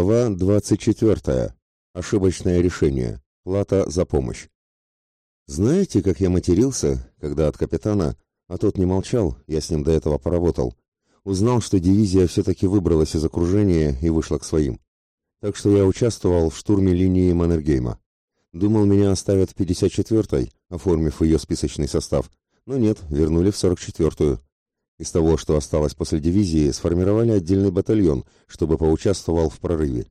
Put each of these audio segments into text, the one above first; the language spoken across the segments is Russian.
Глава 24. Ошибочное решение. Плата за помощь. Знаете, как я матерился, когда от капитана, а тот не молчал, я с ним до этого поработал, узнал, что дивизия все-таки выбралась из окружения и вышла к своим. Так что я участвовал в штурме линии Маннергейма. Думал, меня оставят в 54-й, оформив ее списочный состав, но нет, вернули в 44-ю. Из того, что осталось после дивизии, сформировали отдельный батальон, чтобы поучаствовал в прорыве.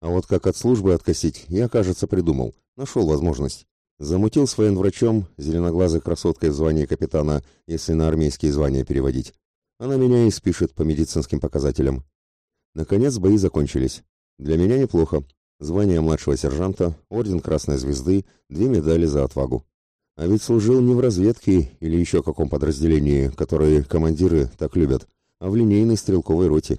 А вот как от службы откосить, я, кажется, придумал. Нашел возможность. Замутил с военврачом, зеленоглазой красоткой в звании капитана, если на армейские звания переводить. Она меня и спишет по медицинским показателям. Наконец бои закончились. Для меня неплохо. Звание младшего сержанта, орден Красной Звезды, две медали за отвагу. А ведь служил не в разведке или еще каком подразделении, которые командиры так любят, а в линейной стрелковой роте.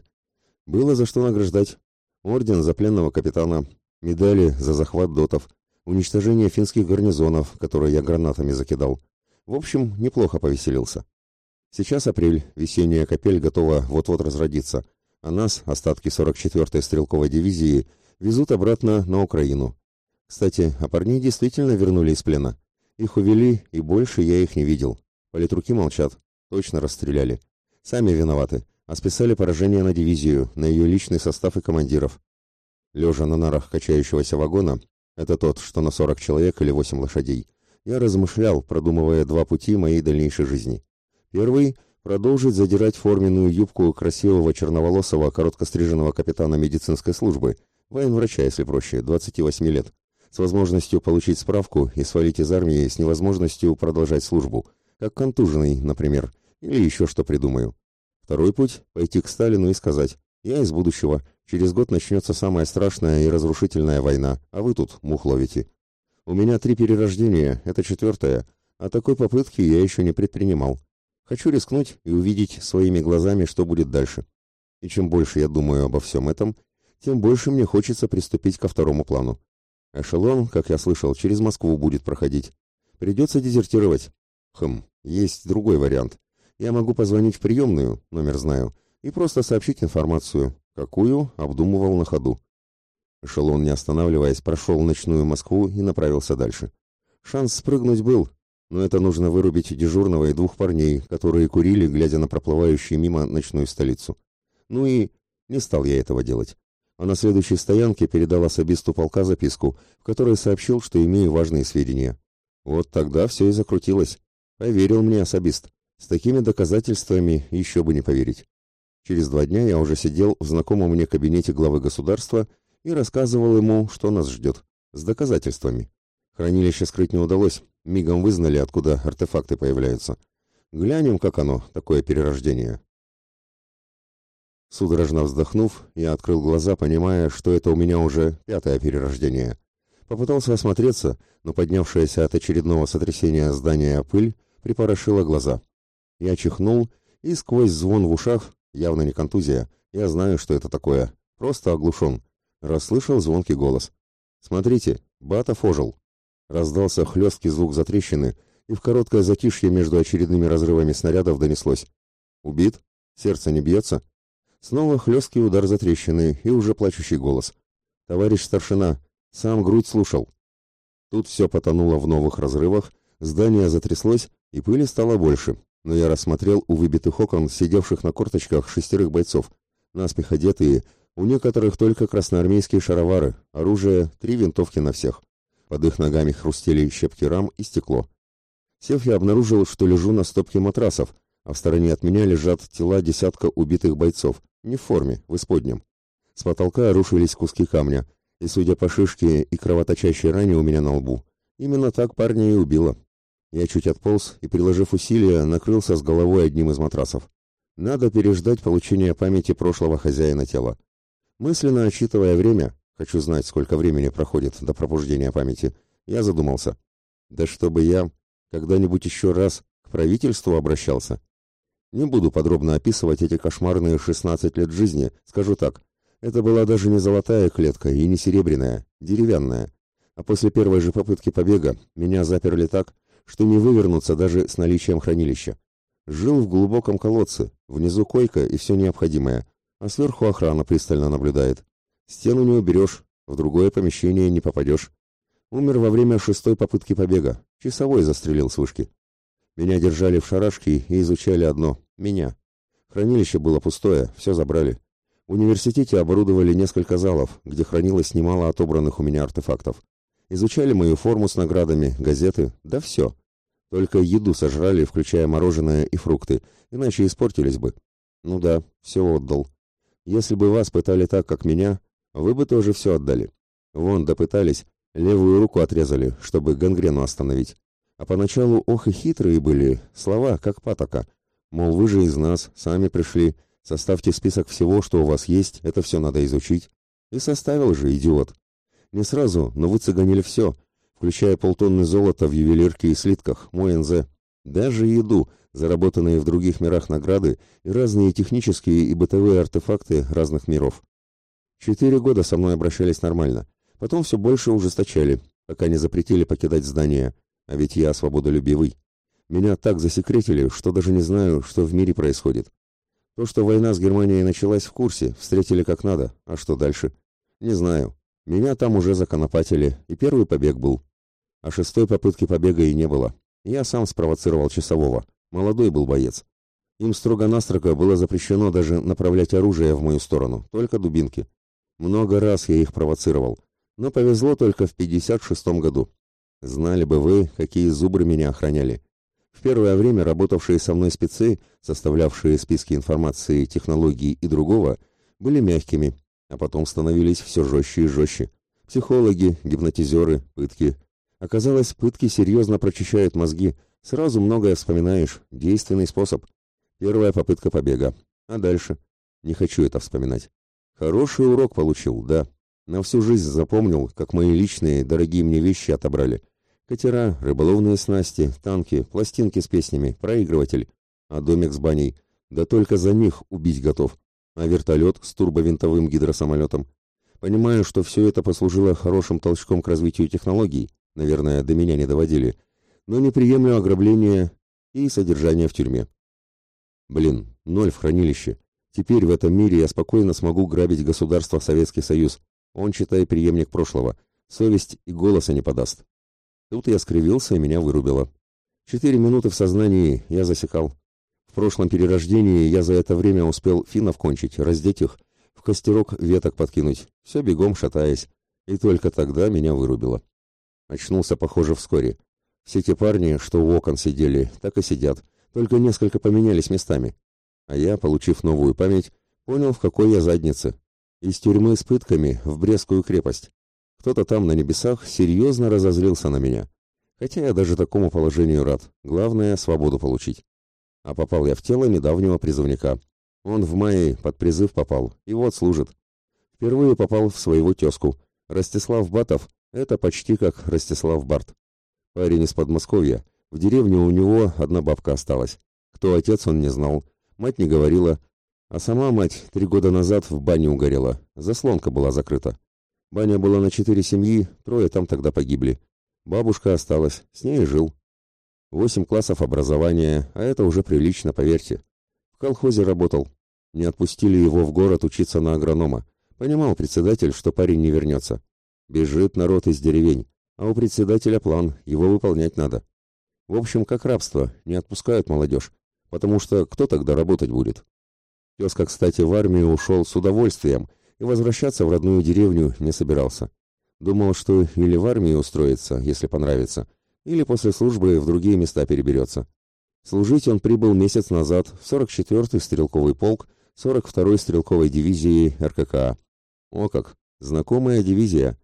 Было за что награждать. Орден за пленного капитана, медали за захват дотов, уничтожение финских гарнизонов, которые я гранатами закидал. В общем, неплохо повеселился. Сейчас апрель, весенняя капель готова вот-вот разродиться, а нас, остатки 44-й стрелковой дивизии, везут обратно на Украину. Кстати, а парней действительно вернули из плена. Их увели, и больше я их не видел. Политруки молчат. Точно расстреляли. Сами виноваты. А списали поражение на дивизию, на ее личный состав и командиров. Лежа на нарах качающегося вагона, это тот, что на 40 человек или 8 лошадей, я размышлял, продумывая два пути моей дальнейшей жизни. Первый — продолжить задирать форменную юбку красивого черноволосого короткостриженного капитана медицинской службы, военврача, если проще, 28 лет с возможностью получить справку и свалить из армии с невозможностью продолжать службу, как контуженный, например, или еще что придумаю. Второй путь – пойти к Сталину и сказать «Я из будущего, через год начнется самая страшная и разрушительная война, а вы тут мух ловите». У меня три перерождения, это четвертое, а такой попытки я еще не предпринимал. Хочу рискнуть и увидеть своими глазами, что будет дальше. И чем больше я думаю обо всем этом, тем больше мне хочется приступить ко второму плану. Эшелон, как я слышал, через Москву будет проходить. Придется дезертировать. Хм, есть другой вариант. Я могу позвонить в приемную, номер знаю, и просто сообщить информацию, какую обдумывал на ходу. Эшелон, не останавливаясь, прошел ночную Москву и направился дальше. Шанс спрыгнуть был, но это нужно вырубить дежурного и двух парней, которые курили, глядя на проплывающую мимо ночную столицу. Ну и не стал я этого делать а на следующей стоянке передал особисту полка записку, в которой сообщил, что имею важные сведения. Вот тогда все и закрутилось. Поверил мне особист. С такими доказательствами еще бы не поверить. Через два дня я уже сидел в знакомом мне кабинете главы государства и рассказывал ему, что нас ждет. С доказательствами. Хранилище скрыть не удалось. Мигом вызнали, откуда артефакты появляются. Глянем, как оно, такое перерождение. Судорожно вздохнув, я открыл глаза, понимая, что это у меня уже пятое перерождение. Попытался осмотреться, но поднявшаяся от очередного сотрясения здания пыль припорошила глаза. Я чихнул, и сквозь звон в ушах, явно не контузия, я знаю, что это такое, просто оглушен, расслышал звонкий голос. «Смотрите, Батов ожил!» Раздался хлесткий звук затрещины, и в короткое затишье между очередными разрывами снарядов донеслось. «Убит? Сердце не бьется?» Снова хлесткий удар за трещины и уже плачущий голос. «Товарищ старшина, сам грудь слушал». Тут все потонуло в новых разрывах, здание затряслось, и пыли стало больше, но я рассмотрел у выбитых окон сидевших на корточках шестерых бойцов, наспех одетые, у некоторых только красноармейские шаровары, оружие, три винтовки на всех. Под их ногами хрустели щепки рам и стекло. Сев, я обнаружил, что лежу на стопке матрасов, а в стороне от меня лежат тела десятка убитых бойцов, не в форме, в исподнем. С потолка рушились куски камня, и, судя по шишке и кровоточащей ране у меня на лбу, именно так парня и убило. Я чуть отполз и, приложив усилия, накрылся с головой одним из матрасов. Надо переждать получение памяти прошлого хозяина тела. Мысленно отсчитывая время, хочу знать, сколько времени проходит до пробуждения памяти, я задумался. Да чтобы я когда-нибудь еще раз к правительству обращался. Не буду подробно описывать эти кошмарные 16 лет жизни, скажу так. Это была даже не золотая клетка и не серебряная, деревянная. А после первой же попытки побега меня заперли так, что не вывернуться даже с наличием хранилища. Жил в глубоком колодце, внизу койка и все необходимое, а сверху охрана пристально наблюдает. Стену не уберешь, в другое помещение не попадешь. Умер во время шестой попытки побега. Часовой застрелил с вышки. Меня держали в шарашке и изучали одно — меня. Хранилище было пустое, все забрали. В университете оборудовали несколько залов, где хранилось немало отобранных у меня артефактов. Изучали мою форму с наградами, газеты, да все. Только еду сожрали, включая мороженое и фрукты, иначе испортились бы. Ну да, все отдал. Если бы вас пытали так, как меня, вы бы тоже все отдали. Вон, допытались, левую руку отрезали, чтобы гангрену остановить. А поначалу ох и хитрые были, слова, как патока. Мол, вы же из нас, сами пришли, составьте список всего, что у вас есть, это все надо изучить. И составил же, идиот. Не сразу, но вы цыганили все, включая полтонны золота в ювелирке и слитках, мой НЗ. Даже еду, заработанные в других мирах награды и разные технические и бытовые артефакты разных миров. Четыре года со мной обращались нормально. Потом все больше ужесточали, пока не запретили покидать здание. А ведь я свободолюбивый. Меня так засекретили, что даже не знаю, что в мире происходит. То, что война с Германией началась в курсе, встретили как надо. А что дальше? Не знаю. Меня там уже законопатили, и первый побег был. А шестой попытки побега и не было. Я сам спровоцировал часового. Молодой был боец. Им строго-настрого было запрещено даже направлять оружие в мою сторону, только дубинки. Много раз я их провоцировал, но повезло только в 56-м году. Знали бы вы, какие зубры меня охраняли. В первое время работавшие со мной спецы, составлявшие списки информации, технологий и другого, были мягкими, а потом становились все жестче и жестче. Психологи, гипнотизеры, пытки. Оказалось, пытки серьезно прочищают мозги, сразу многое вспоминаешь, действенный способ. Первая попытка побега. А дальше? Не хочу это вспоминать. Хороший урок получил, да. На всю жизнь запомнил, как мои личные, дорогие мне вещи отобрали. Катера, рыболовные снасти, танки, пластинки с песнями, проигрыватель. А домик с баней. Да только за них убить готов. А вертолет с турбовинтовым гидросамолетом. Понимаю, что все это послужило хорошим толчком к развитию технологий. Наверное, до меня не доводили. Но не приемлю ограбления и содержание в тюрьме. Блин, ноль в хранилище. Теперь в этом мире я спокойно смогу грабить государство Советский Союз. Он, читай, преемник прошлого. Совесть и голоса не подаст. Тут я скривился, и меня вырубило. Четыре минуты в сознании я засекал. В прошлом перерождении я за это время успел финнов кончить, раздеть их, в костерок веток подкинуть, все бегом шатаясь. И только тогда меня вырубило. Очнулся, похоже, вскоре. Все те парни, что у окон сидели, так и сидят, только несколько поменялись местами. А я, получив новую память, понял, в какой я заднице. Из тюрьмы с пытками в Брестскую крепость. Кто-то там на небесах серьезно разозлился на меня. Хотя я даже такому положению рад. Главное — свободу получить. А попал я в тело недавнего призывника. Он в мае под призыв попал, и вот служит. Впервые попал в своего тезку. Ростислав Батов — это почти как Ростислав Барт. Парень из Подмосковья. В деревне у него одна бабка осталась. Кто отец, он не знал. Мать не говорила, а сама мать три года назад в бане угорела, заслонка была закрыта. Баня была на четыре семьи, трое там тогда погибли. Бабушка осталась, с ней жил. Восемь классов образования, а это уже прилично, поверьте. В колхозе работал. Не отпустили его в город учиться на агронома. Понимал председатель, что парень не вернется. Бежит народ из деревень, а у председателя план, его выполнять надо. В общем, как рабство, не отпускают молодежь потому что кто тогда работать будет? Тезка, кстати, в армию ушел с удовольствием и возвращаться в родную деревню не собирался. Думал, что или в армию устроится, если понравится, или после службы в другие места переберется. Служить он прибыл месяц назад в 44-й стрелковый полк 42-й стрелковой дивизии РККА. О как, знакомая дивизия.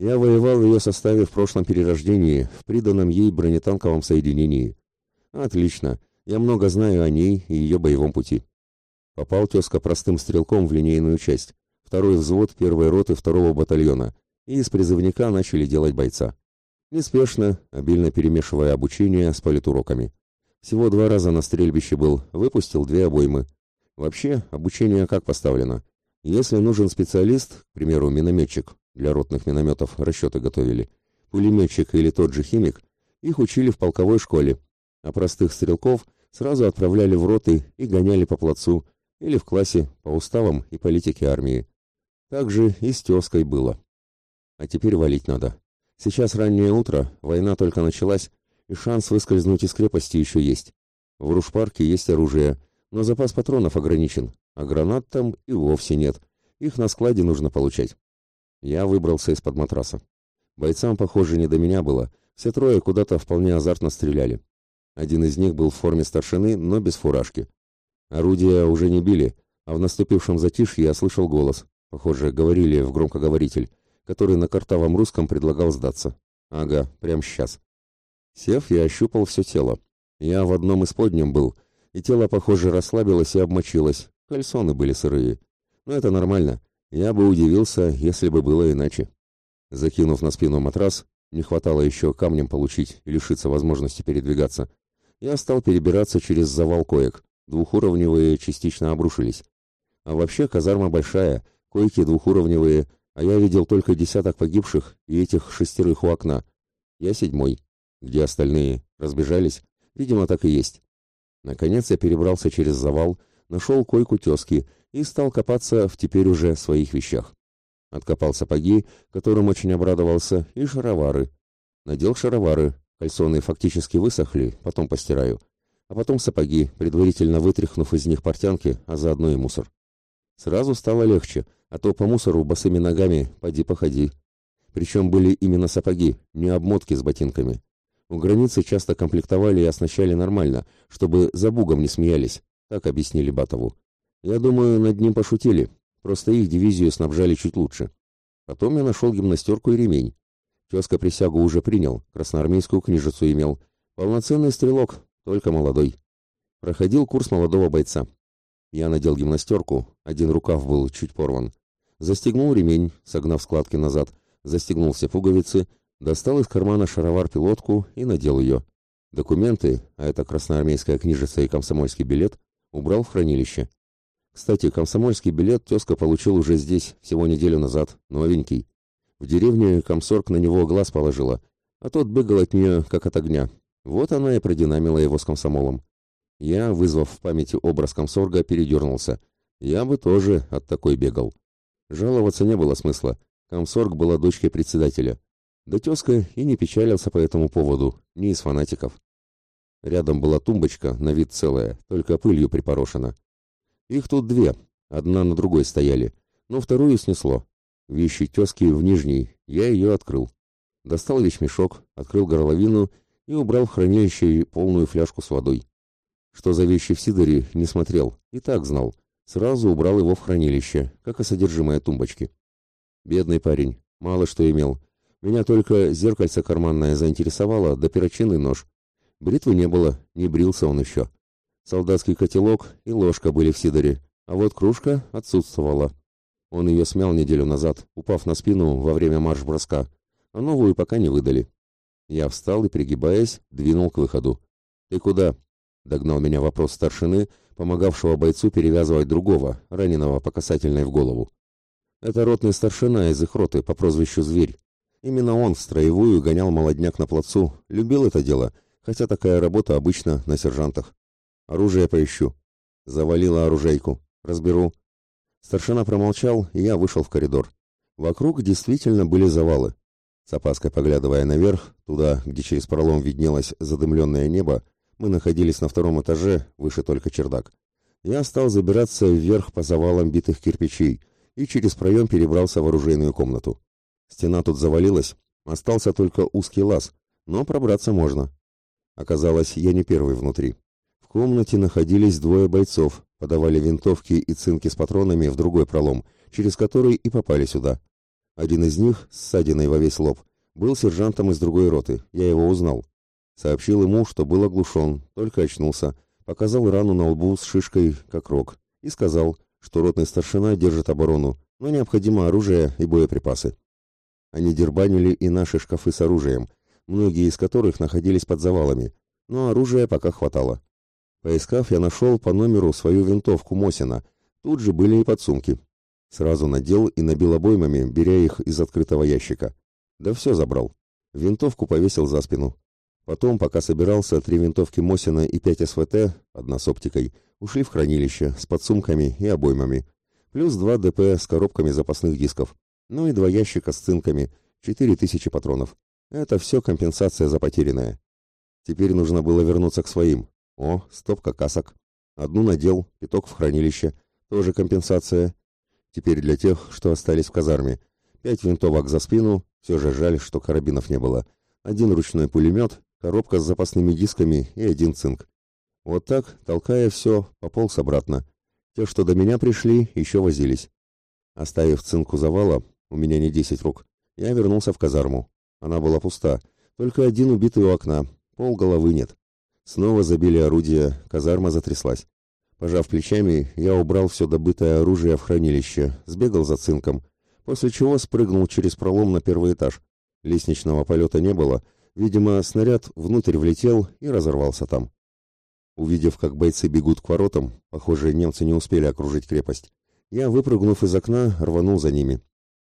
Я воевал в ее составе в прошлом перерождении, в приданном ей бронетанковом соединении. Отлично. Я много знаю о ней и ее боевом пути. Попал тезка простым стрелком в линейную часть, второй взвод первой роты второго батальона, и из призывника начали делать бойца. Неспешно, обильно перемешивая обучение с политуроками. Всего два раза на стрельбище был, выпустил две обоймы. Вообще, обучение как поставлено? Если нужен специалист, к примеру, минометчик, для ротных минометов расчеты готовили, пулеметчик или тот же химик, их учили в полковой школе, а простых стрелков – сразу отправляли в роты и гоняли по плацу или в классе по уставам и политике армии. Так же и с тезкой было. А теперь валить надо. Сейчас раннее утро, война только началась, и шанс выскользнуть из крепости еще есть. В Рушпарке есть оружие, но запас патронов ограничен, а гранат там и вовсе нет. Их на складе нужно получать. Я выбрался из-под матраса. Бойцам, похоже, не до меня было. Все трое куда-то вполне азартно стреляли. Один из них был в форме старшины, но без фуражки. Орудия уже не били, а в наступившем затишье я слышал голос. Похоже, говорили в громкоговоритель который на картавом русском предлагал сдаться. Ага, прямо сейчас. Сев, я ощупал все тело. Я в одном из подням был, и тело, похоже, расслабилось и обмочилось. Кальсоны были сырые. Но это нормально. Я бы удивился, если бы было иначе. Закинув на спину матрас, не хватало еще камнем получить и лишиться возможности передвигаться, я стал перебираться через завал коек. Двухуровневые частично обрушились. А вообще казарма большая, койки двухуровневые, а я видел только десяток погибших и этих шестерых у окна. Я седьмой. Где остальные? Разбежались? Видимо, так и есть. Наконец я перебрался через завал, нашел койку тезки и стал копаться в теперь уже своих вещах. Откопал сапоги, которым очень обрадовался, и шаровары. Надел шаровары, кальсоны фактически высохли, потом постираю. А потом сапоги, предварительно вытряхнув из них портянки, а заодно и мусор. Сразу стало легче — а то по мусору босыми ногами поди походи. Причем были именно сапоги, не обмотки с ботинками. У границы часто комплектовали и оснащали нормально, чтобы за бугом не смеялись, так объяснили Батову. Я думаю, над ним пошутили, просто их дивизию снабжали чуть лучше. Потом я нашел гимнастерку и ремень. Тезка присягу уже принял, красноармейскую книжицу имел. Полноценный стрелок, только молодой. Проходил курс молодого бойца. Я надел гимнастерку, один рукав был чуть порван. Застегнул ремень, согнав складки назад, застегнул все пуговицы, достал из кармана шаровар-пилотку и надел ее. Документы, а это красноармейская книжица и комсомольский билет, убрал в хранилище. Кстати, комсомольский билет тезка получил уже здесь, всего неделю назад, новенький. В деревне комсорг на него глаз положила, а тот бегал от нее, как от огня. Вот она и продинамила его с комсомолом. Я, вызвав в памяти образ комсорга, передернулся. Я бы тоже от такой бегал. Жаловаться не было смысла. Комсорг была дочкой председателя. Да тезка и не печалился по этому поводу, не из фанатиков. Рядом была тумбочка, на вид целая, только пылью припорошена. Их тут две, одна на другой стояли, но вторую снесло. Вещи тезки в нижней, я ее открыл. Достал вещмешок, открыл горловину и убрал в хранилище полную фляжку с водой. Что за вещи в Сидоре, не смотрел, и так знал. Сразу убрал его в хранилище, как и содержимое тумбочки. Бедный парень, мало что имел. Меня только зеркальце карманное заинтересовало, да перочинный нож. Бритвы не было, не брился он еще. Солдатский котелок и ложка были в Сидоре, а вот кружка отсутствовала. Он ее смял неделю назад, упав на спину во время марш-броска, а новую пока не выдали. Я встал и, пригибаясь, двинул к выходу. «Ты куда?» — догнал меня вопрос старшины, помогавшего бойцу перевязывать другого, раненого по касательной в голову. Это ротный старшина из их роты по прозвищу Зверь. Именно он в строевую гонял молодняк на плацу, любил это дело, хотя такая работа обычно на сержантах. Оружие поищу. Завалила оружейку. Разберу. Старшина промолчал, и я вышел в коридор. Вокруг действительно были завалы. С опаской поглядывая наверх, туда, где через пролом виднелось задымленное небо, мы находились на втором этаже, выше только чердак. Я стал забираться вверх по завалам битых кирпичей и через проем перебрался в оружейную комнату. Стена тут завалилась, остался только узкий лаз, но пробраться можно. Оказалось, я не первый внутри. В комнате находились двое бойцов, подавали винтовки и цинки с патронами в другой пролом, через который и попали сюда. Один из них, ссадиной во весь лоб, был сержантом из другой роты, я его узнал. Сообщил ему, что был оглушен, только очнулся, показал рану на лбу с шишкой, как рог, и сказал, что ротный старшина держит оборону, но необходимо оружие и боеприпасы. Они дербанили и наши шкафы с оружием, многие из которых находились под завалами, но оружия пока хватало. Поискав, я нашел по номеру свою винтовку Мосина, тут же были и подсумки. Сразу надел и набил обоймами, беря их из открытого ящика. Да все забрал. Винтовку повесил за спину. Потом, пока собирался, три винтовки Мосина и пять СВТ, одна с оптикой, ушли в хранилище с подсумками и обоймами. плюс два ДП с коробками запасных дисков, ну и два ящика с цинками, четыре тысячи патронов. Это все компенсация за потерянное. Теперь нужно было вернуться к своим. О, стопка касок. Одну надел, пяток в хранилище. Тоже компенсация. Теперь для тех, что остались в казарме. Пять винтовок за спину, все же жаль, что карабинов не было. Один ручной пулемет, коробка с запасными дисками и один цинк. Вот так, толкая все, пополз обратно. Те, что до меня пришли, еще возились. Оставив цинку завала, у меня не десять рук, я вернулся в казарму. Она была пуста, только один убитый у окна, пол головы нет. Снова забили орудия, казарма затряслась. Пожав плечами, я убрал все добытое оружие в хранилище, сбегал за цинком, после чего спрыгнул через пролом на первый этаж. Лестничного полета не было, видимо, снаряд внутрь влетел и разорвался там. Увидев, как бойцы бегут к воротам, похоже, немцы не успели окружить крепость, я, выпрыгнув из окна, рванул за ними.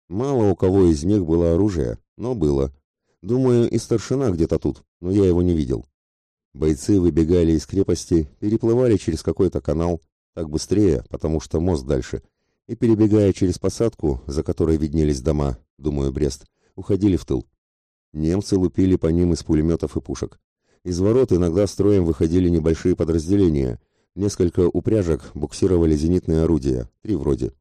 Мало у кого из них было оружие, но было. Думаю, и старшина где-то тут, но я его не видел. Бойцы выбегали из крепости, переплывали через какой-то канал, так быстрее, потому что мост дальше, и, перебегая через посадку, за которой виднелись дома, думаю, Брест, уходили в тыл. Немцы лупили по ним из пулеметов и пушек. Из ворот иногда строем выходили небольшие подразделения. Несколько упряжек буксировали зенитные орудия, три вроде.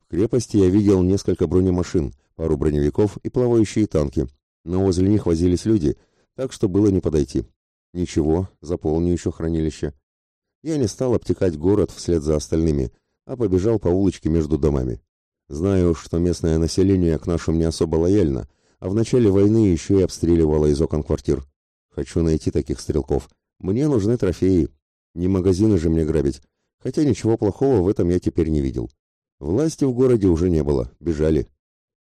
В крепости я видел несколько бронемашин, пару броневиков и плавающие танки, но возле них возились люди, так что было не подойти. Ничего, заполню еще хранилище. Я не стал обтекать город вслед за остальными, а побежал по улочке между домами. Знаю, что местное население к нашим не особо лояльно, а в начале войны еще и обстреливало из окон квартир. Хочу найти таких стрелков. Мне нужны трофеи. Не магазины же мне грабить. Хотя ничего плохого в этом я теперь не видел. Власти в городе уже не было, бежали.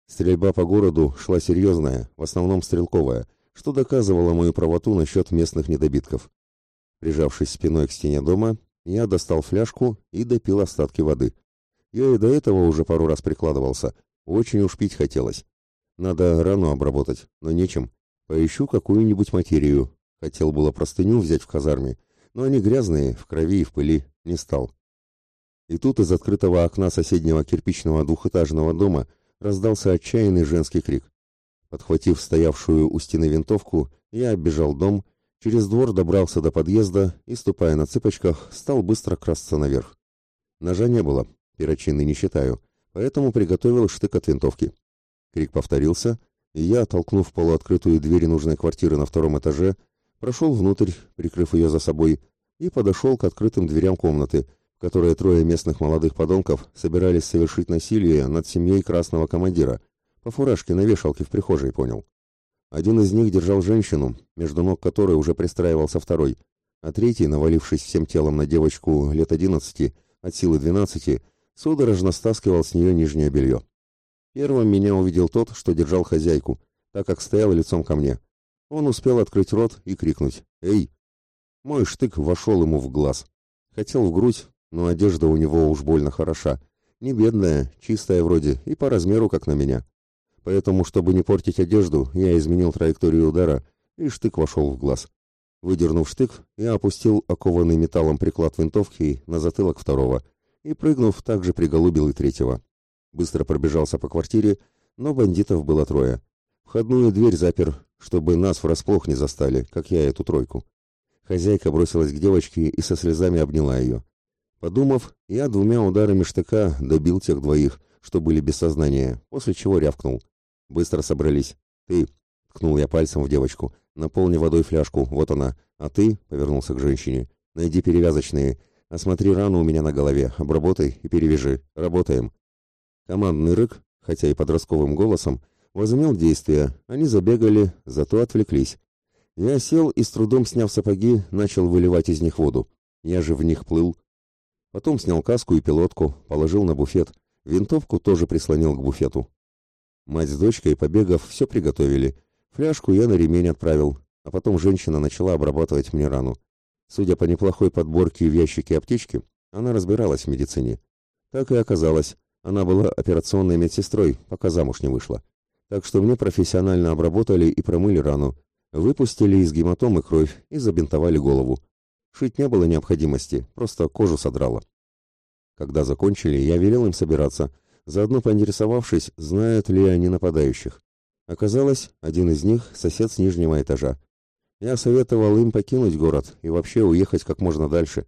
Стрельба по городу шла серьезная, в основном стрелковая, что доказывало мою правоту насчет местных недобитков. Прижавшись спиной к стене дома, я достал фляжку и допил остатки воды. Я и до этого уже пару раз прикладывался, очень уж пить хотелось. Надо рану обработать, но нечем. Поищу какую-нибудь материю. Хотел было простыню взять в казарме, но они грязные, в крови и в пыли, не стал. И тут из открытого окна соседнего кирпичного двухэтажного дома раздался отчаянный женский крик. Подхватив стоявшую у стены винтовку, я оббежал дом, через двор добрался до подъезда и, ступая на цыпочках, стал быстро красться наверх. Ножа не было, перочинный не считаю, поэтому приготовил штык от винтовки. Крик повторился, и я, толкнув полуоткрытую дверь нужной квартиры на втором этаже, прошел внутрь, прикрыв ее за собой, и подошел к открытым дверям комнаты, в которой трое местных молодых подонков собирались совершить насилие над семьей красного командира, по фуражке на вешалке в прихожей, понял. Один из них держал женщину, между ног которой уже пристраивался второй, а третий, навалившись всем телом на девочку лет одиннадцати, от силы двенадцати, судорожно стаскивал с нее нижнее белье. Первым меня увидел тот, что держал хозяйку, так как стоял лицом ко мне. Он успел открыть рот и крикнуть «Эй!». Мой штык вошел ему в глаз. Хотел в грудь, но одежда у него уж больно хороша. Не бедная, чистая вроде и по размеру, как на меня. Поэтому, чтобы не портить одежду, я изменил траекторию удара, и штык вошел в глаз. Выдернув штык, я опустил окованный металлом приклад винтовки на затылок второго и, прыгнув, также приголубил и третьего. Быстро пробежался по квартире, но бандитов было трое. Входную дверь запер, чтобы нас врасплох не застали, как я эту тройку. Хозяйка бросилась к девочке и со слезами обняла ее. Подумав, я двумя ударами штыка добил тех двоих, что были без сознания, после чего рявкнул. Быстро собрались. Ты, ткнул я пальцем в девочку, наполни водой фляжку, вот она. А ты, повернулся к женщине, найди перевязочные, осмотри рану у меня на голове, обработай и перевяжи. Работаем. Командный рык, хотя и подростковым голосом, возымел действие. Они забегали, зато отвлеклись. Я сел и с трудом сняв сапоги, начал выливать из них воду. Я же в них плыл. Потом снял каску и пилотку, положил на буфет. Винтовку тоже прислонил к буфету. Мать с дочкой, побегав, все приготовили. Фляжку я на ремень отправил, а потом женщина начала обрабатывать мне рану. Судя по неплохой подборке в ящике аптечки, она разбиралась в медицине. Так и оказалось, она была операционной медсестрой, пока замуж не вышла. Так что мне профессионально обработали и промыли рану, выпустили из гематомы кровь и забинтовали голову. Шить не было необходимости, просто кожу содрало. Когда закончили, я велел им собираться, заодно поинтересовавшись, знают ли они нападающих. Оказалось, один из них — сосед с нижнего этажа. Я советовал им покинуть город и вообще уехать как можно дальше.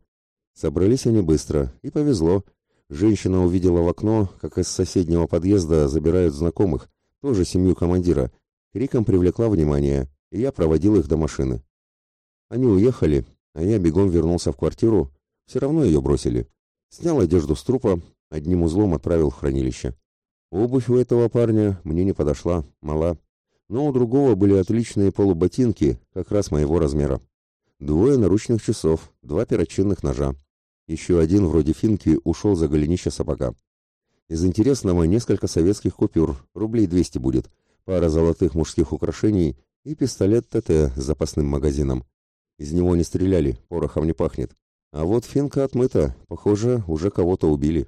Собрались они быстро, и повезло. Женщина увидела в окно, как из соседнего подъезда забирают знакомых, тоже семью командира. Криком привлекла внимание, и я проводил их до машины. Они уехали, а я бегом вернулся в квартиру, все равно ее бросили. Снял одежду с трупа, одним узлом отправил в хранилище. Обувь у этого парня мне не подошла, мала. Но у другого были отличные полуботинки, как раз моего размера. Двое наручных часов, два перочинных ножа. Еще один, вроде финки, ушел за голенище сапога. Из интересного несколько советских купюр, рублей 200 будет, пара золотых мужских украшений и пистолет ТТ с запасным магазином. Из него не стреляли, порохом не пахнет. А вот финка отмыта, похоже, уже кого-то убили.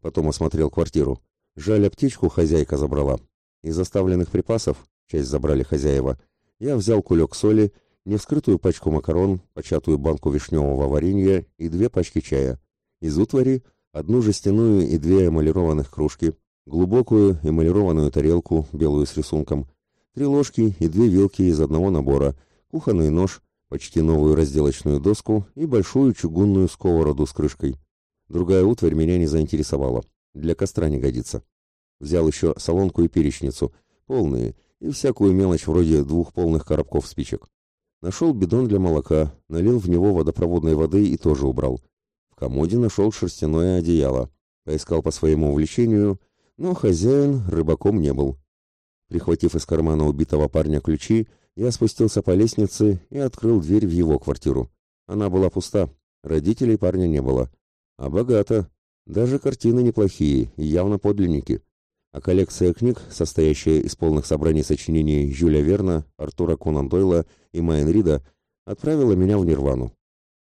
Потом осмотрел квартиру. Жаль, аптечку хозяйка забрала. Из оставленных припасов, часть забрали хозяева, я взял кулек соли, невскрытую пачку макарон, початую банку вишневого варенья и две пачки чая. Из утвари одну жестяную и две эмалированных кружки, глубокую эмалированную тарелку, белую с рисунком, три ложки и две вилки из одного набора, кухонный нож, почти новую разделочную доску и большую чугунную сковороду с крышкой. Другая утварь меня не заинтересовала. Для костра не годится. Взял еще солонку и перечницу, полные, и всякую мелочь вроде двух полных коробков спичек. Нашел бидон для молока, налил в него водопроводной воды и тоже убрал. В комоде нашел шерстяное одеяло. Поискал по своему увлечению, но хозяин рыбаком не был. Прихватив из кармана убитого парня ключи, я спустился по лестнице и открыл дверь в его квартиру. Она была пуста, родителей парня не было. А богато. Даже картины неплохие явно подлинники. А коллекция книг, состоящая из полных собраний сочинений Жюля Верна, Артура Конан Дойла и Майн Рида, отправила меня в Нирвану.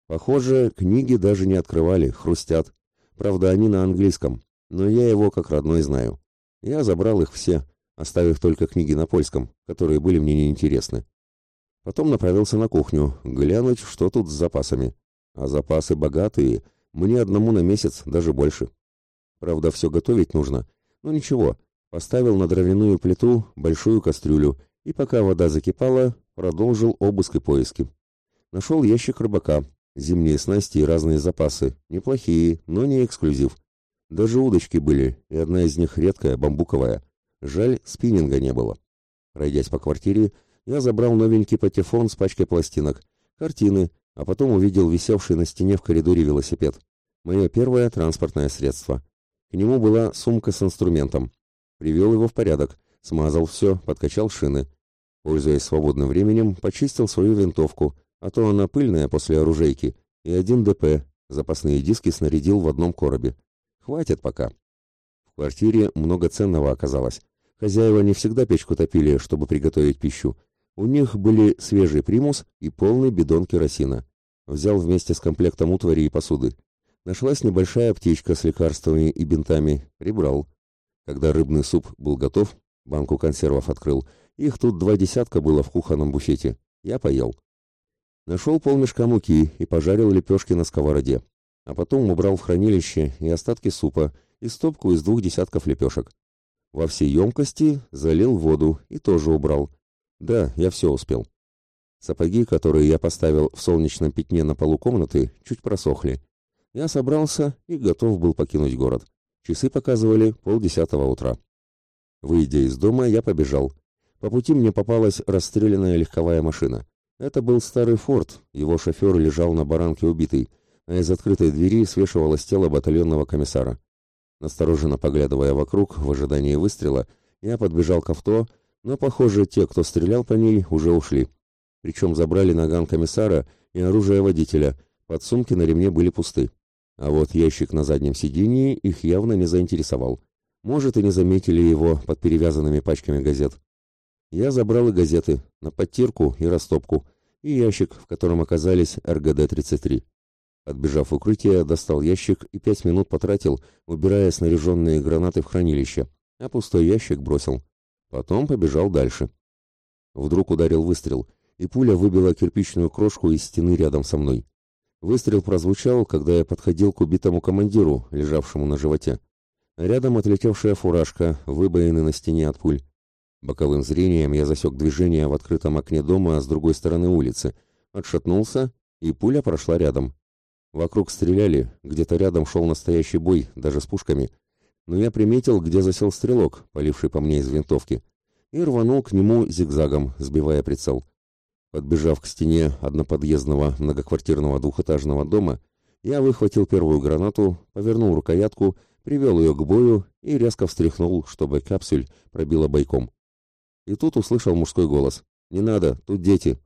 Похоже, книги даже не открывали, хрустят. Правда, они на английском, но я его как родной знаю. Я забрал их все, оставив только книги на польском, которые были мне неинтересны. Потом направился на кухню, глянуть, что тут с запасами. А запасы богатые, мне одному на месяц, даже больше. Правда, все готовить нужно, но ничего. Поставил на дровяную плиту большую кастрюлю, и пока вода закипала, продолжил обыск и поиски. Нашел ящик рыбака, зимние снасти и разные запасы, неплохие, но не эксклюзив. Даже удочки были, и одна из них редкая, бамбуковая. Жаль, спиннинга не было. Пройдясь по квартире, я забрал новенький патефон с пачкой пластинок, картины, а потом увидел висевший на стене в коридоре велосипед. Мое первое транспортное средство. К нему была сумка с инструментом. Привел его в порядок, смазал все, подкачал шины. Пользуясь свободным временем, почистил свою винтовку, а то она пыльная после оружейки, и один ДП, запасные диски снарядил в одном коробе. Хватит пока. В квартире много ценного оказалось. Хозяева не всегда печку топили, чтобы приготовить пищу. У них были свежий примус и полный бидон керосина. Взял вместе с комплектом утвари и посуды. Нашлась небольшая аптечка с лекарствами и бинтами. Прибрал. Когда рыбный суп был готов, банку консервов открыл. Их тут два десятка было в кухонном буфете. Я поел. Нашел полмешка муки и пожарил лепешки на сковороде. А потом убрал в хранилище и остатки супа, и стопку из двух десятков лепешек. Во всей емкости залил воду и тоже убрал. Да, я все успел. Сапоги, которые я поставил в солнечном пятне на полу комнаты, чуть просохли. Я собрался и готов был покинуть город. Часы показывали полдесятого утра. Выйдя из дома, я побежал. По пути мне попалась расстрелянная легковая машина. Это был старый форт, его шофер лежал на баранке убитый, а из открытой двери свешивалось тело батальонного комиссара. Настороженно поглядывая вокруг в ожидании выстрела, я подбежал к авто, но, похоже, те, кто стрелял по ней, уже ушли. Причем забрали наган комиссара и оружие водителя, подсумки на ремне были пусты. А вот ящик на заднем сидении их явно не заинтересовал. Может, и не заметили его под перевязанными пачками газет. Я забрал и газеты, на подтирку и растопку, и ящик, в котором оказались РГД-33. Отбежав в укрытие, достал ящик и пять минут потратил, убирая снаряженные гранаты в хранилище, а пустой ящик бросил. Потом побежал дальше. Вдруг ударил выстрел, и пуля выбила кирпичную крошку из стены рядом со мной. Выстрел прозвучал, когда я подходил к убитому командиру, лежавшему на животе. Рядом отлетевшая фуражка, выбоины на стене от пуль. Боковым зрением я засек движение в открытом окне дома с другой стороны улицы, отшатнулся, и пуля прошла рядом. Вокруг стреляли, где-то рядом шел настоящий бой, даже с пушками. Но я приметил, где засел стрелок, поливший по мне из винтовки, и рванул к нему зигзагом, сбивая прицел. Подбежав к стене одноподъездного многоквартирного двухэтажного дома, я выхватил первую гранату, повернул рукоятку, привел ее к бою и резко встряхнул, чтобы капсуль пробила бойком. И тут услышал мужской голос. «Не надо, тут дети».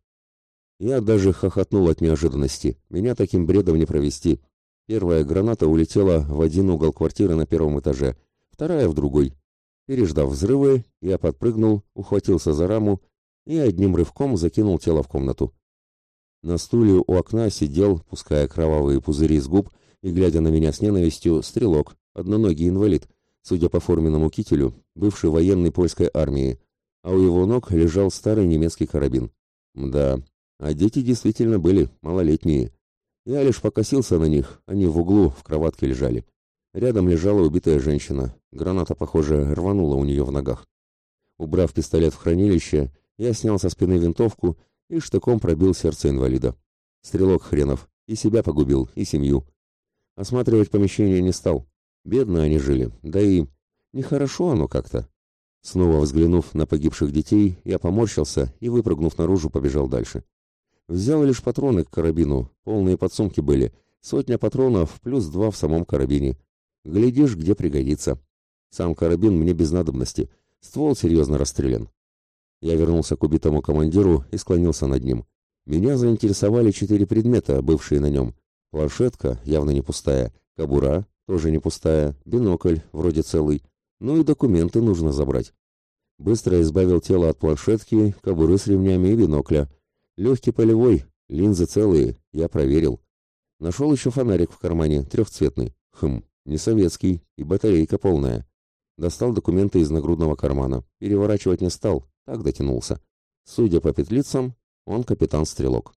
Я даже хохотнул от неожиданности. Меня таким бредом не провести. Первая граната улетела в один угол квартиры на первом этаже, вторая в другой. Переждав взрывы, я подпрыгнул, ухватился за раму и одним рывком закинул тело в комнату. На стуле у окна сидел, пуская кровавые пузыри из губ и глядя на меня с ненавистью, стрелок, одноногий инвалид, судя по форменному кителю, бывший военный польской армии, а у его ног лежал старый немецкий карабин. Да, а дети действительно были малолетние. Я лишь покосился на них, они в углу в кроватке лежали. Рядом лежала убитая женщина. Граната, похоже, рванула у нее в ногах. Убрав пистолет в хранилище, я снял со спины винтовку и штыком пробил сердце инвалида. Стрелок хренов. И себя погубил, и семью. Осматривать помещение не стал. Бедно они жили, да и нехорошо оно как-то. Снова взглянув на погибших детей, я поморщился и, выпрыгнув наружу, побежал дальше. Взял лишь патроны к карабину, полные подсумки были, сотня патронов плюс два в самом карабине. Глядишь, где пригодится. Сам карабин мне без надобности, ствол серьезно расстрелян. Я вернулся к убитому командиру и склонился над ним. Меня заинтересовали четыре предмета, бывшие на нем. Планшетка, явно не пустая, кобура, тоже не пустая, бинокль, вроде целый. Ну и документы нужно забрать. Быстро избавил тело от планшетки, кобуры с ремнями и бинокля. Легкий полевой, линзы целые, я проверил. Нашел еще фонарик в кармане, трехцветный. Хм, не советский, и батарейка полная. Достал документы из нагрудного кармана. Переворачивать не стал, так дотянулся. Судя по петлицам, он капитан-стрелок.